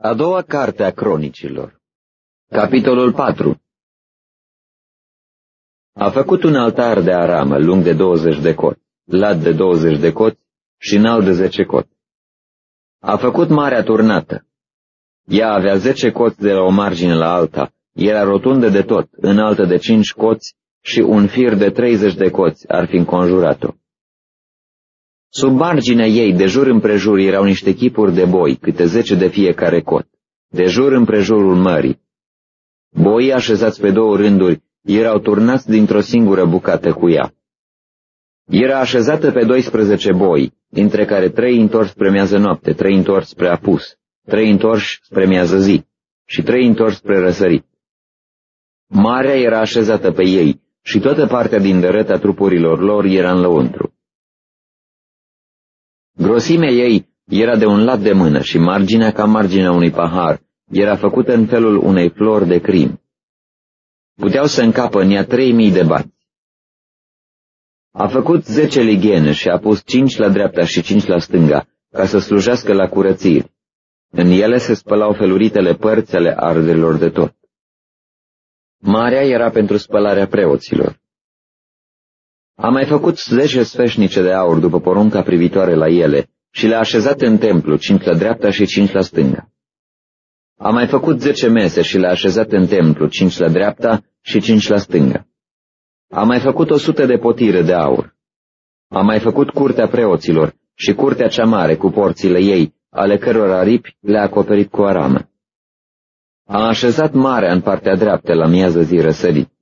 A doua carte a cronicilor Capitolul 4 A făcut un altar de aramă lung de 20 de cot, lat de 20 de cot și înalt de 10 cot. A făcut marea turnată. Ea avea 10 coți de la o margine la alta, era rotundă de tot, înaltă de 5 coți și un fir de 30 de coți ar fi înconjurat-o. Sub marginea ei, de jur împrejur, erau niște chipuri de boi, câte zece de fiecare cot, de jur împrejurul mării. Boii așezați pe două rânduri erau turnați dintr-o singură bucată cu ea. Era așezată pe 12 boi, dintre care trei întors spre miază noapte, trei întors spre apus, trei întorși spre miază zi și trei întors spre răsărit. Marea era așezată pe ei și toată partea din dărăta trupurilor lor era în lăuntru. Grosimea ei era de un lat de mână și marginea ca marginea unui pahar era făcută în felul unei flori de crim. Puteau să încapă în ea trei mii de bați. A făcut zece lighene și a pus cinci la dreapta și cinci la stânga, ca să slujească la curățiri. În ele se spălau feluritele părți ale arderilor de tot. Marea era pentru spălarea preoților. A mai făcut zece sfeșnice de aur după porunca privitoare la ele și le-a așezat în templu, cinci la dreapta și cinci la stânga. A mai făcut zece mese și le-a așezat în templu, cinci la dreapta și cinci la stânga. A mai făcut o sută de potire de aur. A mai făcut curtea preoților și curtea cea mare cu porțile ei, ale căror aripi le-a acoperit cu aramă. A așezat marea în partea dreaptă la miază zi răsărit.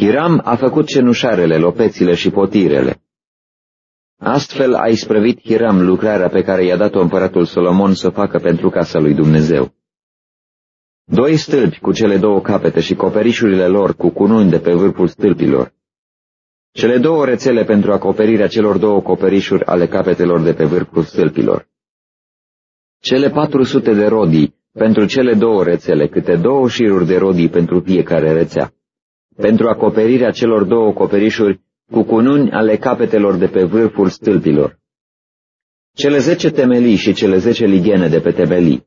Hiram a făcut cenușarele, lopețile și potirele. Astfel a isprăvit Hiram lucrarea pe care i-a dat-o împăratul Solomon să o facă pentru casa lui Dumnezeu. Doi stâlpi cu cele două capete și coperișurile lor cu cununi de pe vârful stâlpilor. Cele două rețele pentru acoperirea celor două coperișuri ale capetelor de pe vârful stâlpilor. Cele patru sute de rodii pentru cele două rețele, câte două șiruri de rodii pentru fiecare rețea pentru acoperirea celor două coperișuri cu cununi ale capetelor de pe vârful stâlpilor. Cele zece temelii și cele zece lighene de pe temelii.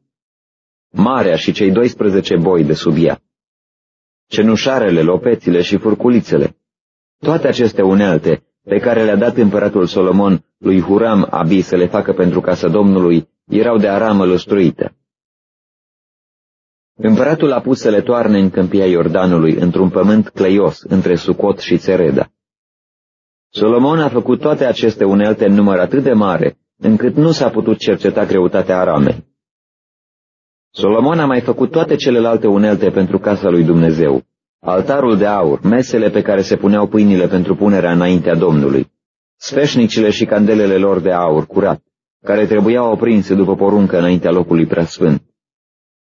Marea și cei 12 boi de sub ea. Cenușarele, lopețile și furculițele. Toate aceste unelte pe care le-a dat împăratul Solomon lui Huram Abi să le facă pentru casa Domnului, erau de aramă lăstruită. Împăratul a pus să le toarne în câmpia Iordanului, într-un pământ cleios, între Sucot și Țereda. Solomon a făcut toate aceste unelte în număr atât de mare, încât nu s-a putut cerceta greutatea aramei. Solomon a mai făcut toate celelalte unelte pentru casa lui Dumnezeu, altarul de aur, mesele pe care se puneau pâinile pentru punerea înaintea Domnului, sfeșnicile și candelele lor de aur curat, care trebuiau oprinse după poruncă înaintea locului preasfânt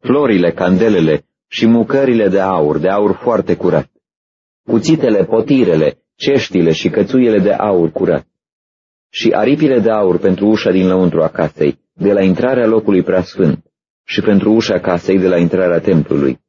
florile, candelele și mucările de aur, de aur foarte curat, cuțitele, potirele, ceștile și cățuiele de aur curat, și aripile de aur pentru ușa din lăuntru a casei, de la intrarea locului preasfânt, și pentru ușa casei de la intrarea templului,